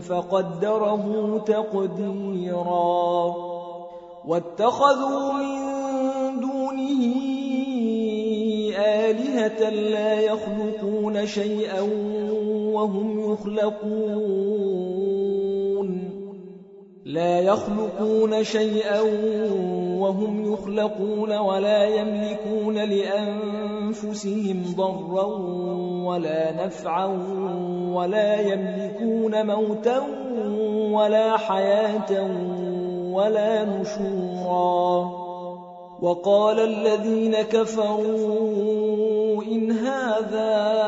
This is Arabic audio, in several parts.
فقدره تقديرا. واتخذوا من دونه آلهة لا يخلقون شيئا وهم يخلقون. لا يخلقون شيئا وهم يخلقون ولا يملكون لأنفسهم ضرا ولا نفعا ولا يملكون موتا ولا حياة ولا نشورا. وقال الذين كفروا إن هذا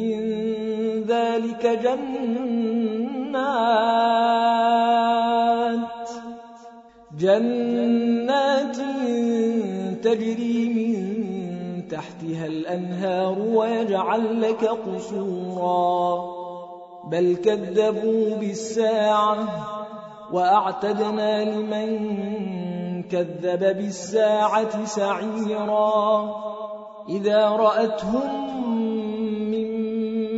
من ذلك جنات جنات تجري من تحتها الأنهار ويجعل لك قصورا. بل كذبوا بالساعة وأعتدنا لمن كذب بالساعة سعيرا. إذا رأتهم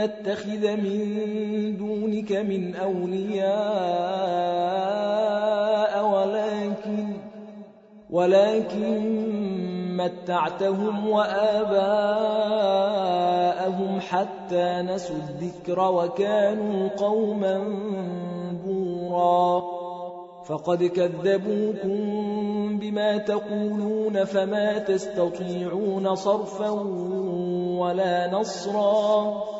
نتخذ من دونك من أولياء ولكن ولكن متعتهم وآباءهم حتى نسوا الذكر وكانوا قوما بورا. فقد كذبوكم بما تقولون فما تستطيعون صرفا ولا نصرا.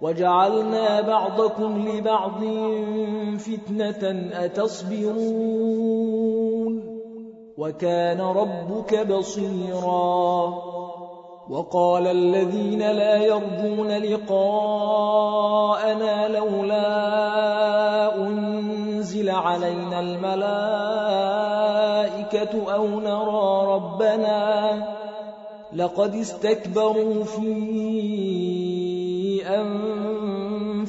وجعلنا بعضكم لبعض فتنة أتصبرون وكان ربك بصيراً وقال الذين لا يرجون لقاءنا لولا أنزل علينا الملائكة أو نرى ربنا لقد استكبروا في أنفسهم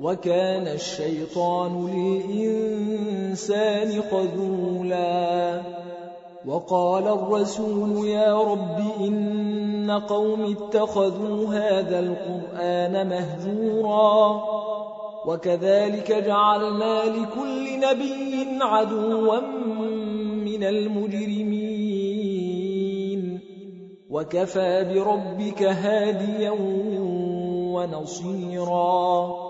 وكان الشيطان للإنسان خذولا. وقال الرسول يا رب إن قوم اتخذوا هذا القرآن مهجورا. وكذلك جعلنا لكل نبي عدوا من المجرمين. وكفى بربك هاديا ونصيرا.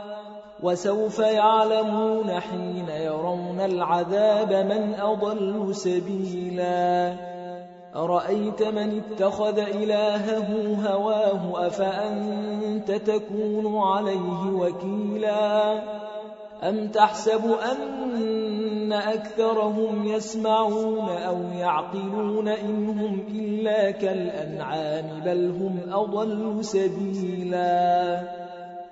وسوف يعلمون حين يرون العذاب من أضل سبيلا. أرأيت من اتخذ إلهه هواه أفأنت تكون عليه وكيلا؟ أم تحسب أن أكثرهم يسمعون أو يعقلون إنهم إلا كالأنعام بل هم أضل سبيلا؟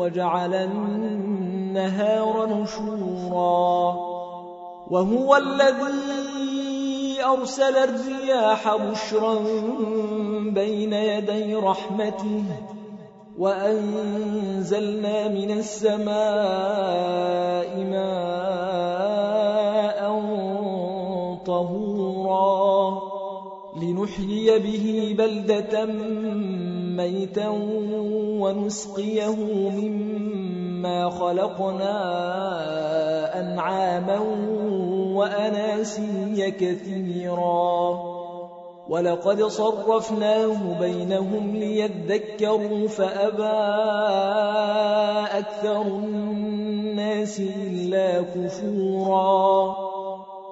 وجعل النهار نشورا وهو الذي أرسل الرياح بشرا بين يدي رحمته وأنزلنا من السماء ماء طهورا لنحيي به بلدة ميتا ونسقيه مما خلقنا أنعاما وأناسيا كثيرا. ولقد صرفناه بينهم ليذكروا فأبى أكثر الناس إلا كفورا.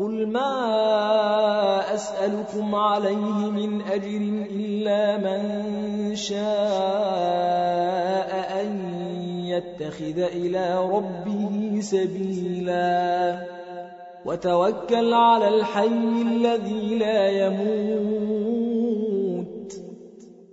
قل ما أسألكم عليه من أجر إلا من شاء أن يتخذ إلى ربه سبيلا وتوكل على الحي الذي لا يموت